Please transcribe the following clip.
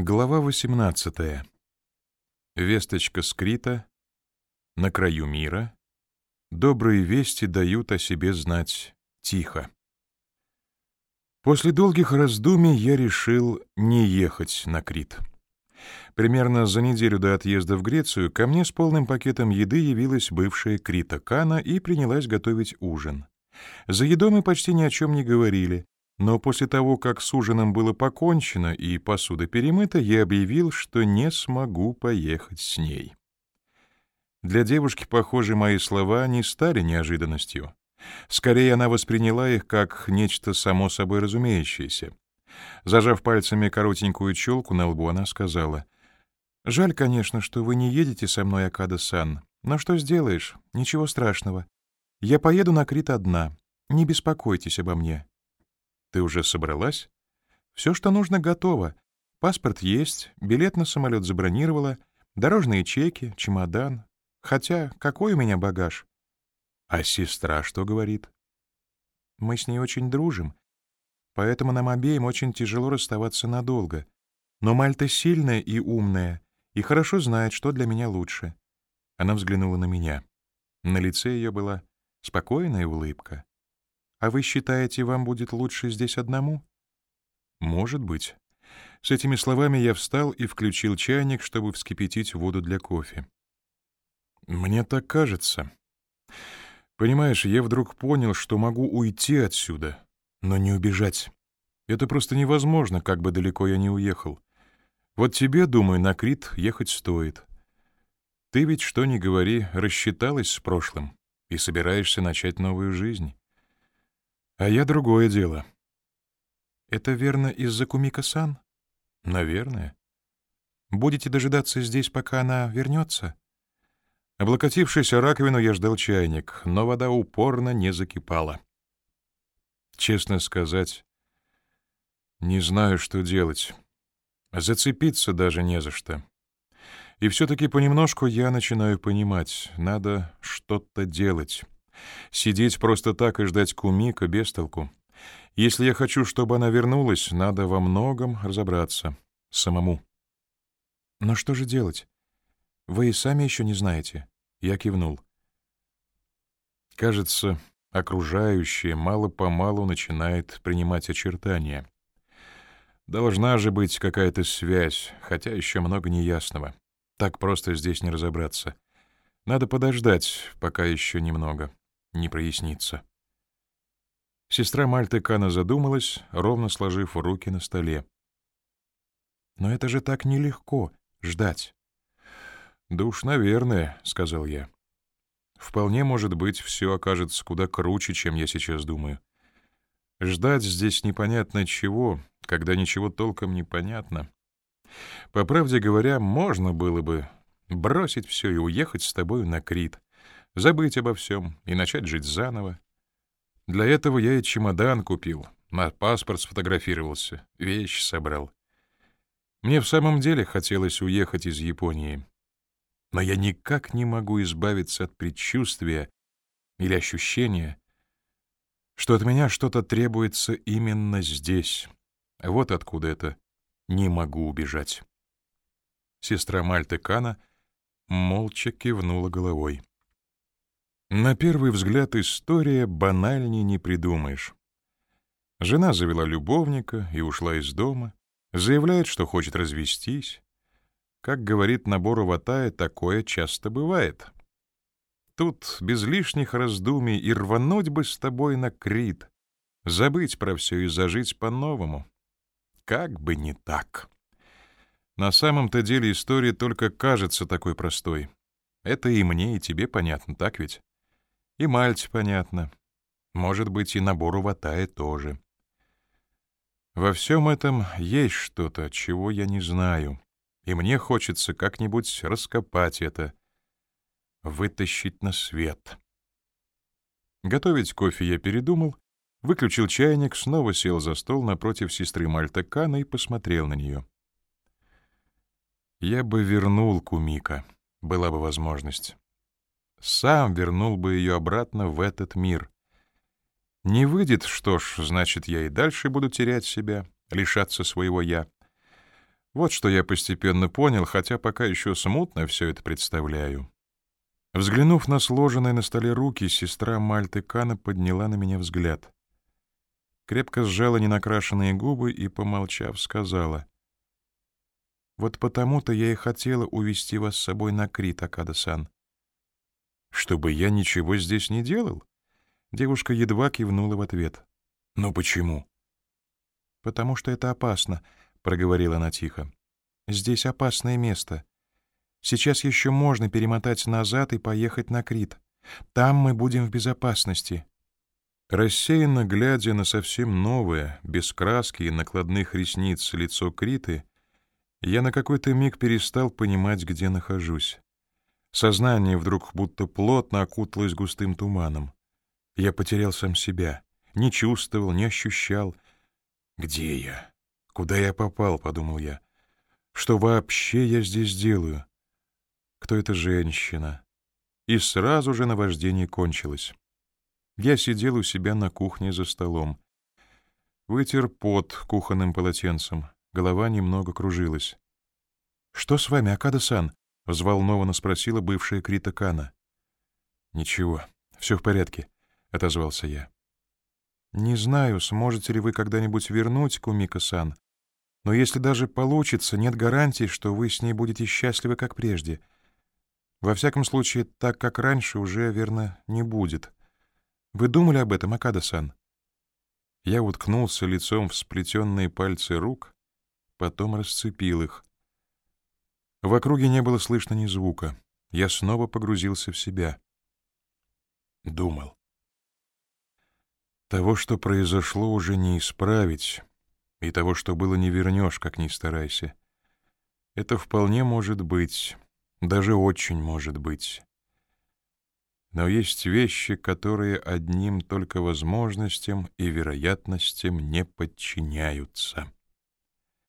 Глава 18. Весточка скрита. На краю мира. Добрые вести дают о себе знать тихо. После долгих раздумий я решил не ехать на Крит. Примерно за неделю до отъезда в Грецию ко мне с полным пакетом еды явилась бывшая Крита Кана и принялась готовить ужин. За едой мы почти ни о чем не говорили, но после того, как с ужином было покончено и посуда перемыта, я объявил, что не смогу поехать с ней. Для девушки, похоже, мои слова не стали неожиданностью. Скорее, она восприняла их как нечто само собой разумеющееся. Зажав пальцами коротенькую челку на лбу, она сказала, «Жаль, конечно, что вы не едете со мной, Акада-сан, но что сделаешь, ничего страшного. Я поеду на Крит одна, не беспокойтесь обо мне». Ты уже собралась? Все, что нужно, готово. Паспорт есть, билет на самолет забронировала, дорожные чеки, чемодан. Хотя, какой у меня багаж? А сестра что говорит? Мы с ней очень дружим, поэтому нам обеим очень тяжело расставаться надолго. Но Мальта сильная и умная, и хорошо знает, что для меня лучше. Она взглянула на меня. На лице ее была спокойная улыбка. А вы считаете, вам будет лучше здесь одному? Может быть. С этими словами я встал и включил чайник, чтобы вскипятить воду для кофе. Мне так кажется. Понимаешь, я вдруг понял, что могу уйти отсюда, но не убежать. Это просто невозможно, как бы далеко я ни уехал. Вот тебе, думаю, на Крит ехать стоит. Ты ведь, что ни говори, рассчиталась с прошлым и собираешься начать новую жизнь. А я другое дело. Это верно из-за Кумика-сан? Наверное. Будете дожидаться здесь, пока она вернется? Облокотившись о раковину, я ждал чайник, но вода упорно не закипала. Честно сказать, не знаю, что делать. Зацепиться даже не за что. И все-таки понемножку я начинаю понимать, надо что-то делать. Сидеть просто так и ждать кумика без толку. Если я хочу, чтобы она вернулась, надо во многом разобраться. Самому. Но что же делать? Вы и сами еще не знаете. Я кивнул. Кажется, окружающее мало-помалу начинает принимать очертания. Должна же быть какая-то связь, хотя еще много неясного. Так просто здесь не разобраться. Надо подождать, пока еще немного не прояснится. Сестра Мальты Кана задумалась, ровно сложив руки на столе. «Но это же так нелегко — ждать». «Да уж, наверное», — сказал я. «Вполне может быть, все окажется куда круче, чем я сейчас думаю. Ждать здесь непонятно чего, когда ничего толком не понятно. По правде говоря, можно было бы бросить все и уехать с тобой на Крит забыть обо всем и начать жить заново. Для этого я и чемодан купил, на паспорт сфотографировался, вещи собрал. Мне в самом деле хотелось уехать из Японии. Но я никак не могу избавиться от предчувствия или ощущения, что от меня что-то требуется именно здесь. Вот откуда это «не могу убежать». Сестра Мальты Кана молча кивнула головой. На первый взгляд история банальней не придумаешь. Жена завела любовника и ушла из дома, заявляет, что хочет развестись. Как говорит Набору Ватая, такое часто бывает. Тут без лишних раздумий и рвануть бы с тобой на Крит, забыть про все и зажить по-новому. Как бы не так. На самом-то деле история только кажется такой простой. Это и мне, и тебе понятно, так ведь? И Мальте понятно. Может быть, и набору Ватая тоже. Во всем этом есть что-то, чего я не знаю, и мне хочется как-нибудь раскопать это, вытащить на свет. Готовить кофе я передумал, выключил чайник, снова сел за стол напротив сестры Мальта Кана и посмотрел на нее. Я бы вернул Кумика, была бы возможность сам вернул бы ее обратно в этот мир. Не выйдет, что ж, значит, я и дальше буду терять себя, лишаться своего «я». Вот что я постепенно понял, хотя пока еще смутно все это представляю. Взглянув на сложенные на столе руки, сестра Мальты Кана подняла на меня взгляд. Крепко сжала ненакрашенные губы и, помолчав, сказала. «Вот потому-то я и хотела увести вас с собой на Крит, Акада-сан». «Чтобы я ничего здесь не делал?» Девушка едва кивнула в ответ. «Но почему?» «Потому что это опасно», — проговорила она тихо. «Здесь опасное место. Сейчас еще можно перемотать назад и поехать на Крит. Там мы будем в безопасности». Рассеянно глядя на совсем новое, без краски и накладных ресниц лицо Криты, я на какой-то миг перестал понимать, где нахожусь. Сознание вдруг будто плотно окуталось густым туманом. Я потерял сам себя, не чувствовал, не ощущал. «Где я? Куда я попал?» — подумал я. «Что вообще я здесь делаю? Кто эта женщина?» И сразу же наваждение кончилось. Я сидел у себя на кухне за столом. Вытер пот кухонным полотенцем. Голова немного кружилась. «Что с вами, Акада-сан?» — взволнованно спросила бывшая Крита Кана. «Ничего, все в порядке», — отозвался я. «Не знаю, сможете ли вы когда-нибудь вернуть Кумика-сан, но если даже получится, нет гарантии, что вы с ней будете счастливы, как прежде. Во всяком случае, так, как раньше, уже, верно, не будет». Вы думали об этом, Акада-сан?» Я уткнулся лицом в сплетенные пальцы рук, потом расцепил их. В округе не было слышно ни звука. Я снова погрузился в себя. Думал. Того, что произошло, уже не исправить, и того, что было, не вернешь, как ни старайся. Это вполне может быть, даже очень может быть. Но есть вещи, которые одним только возможностям и вероятностям не подчиняются.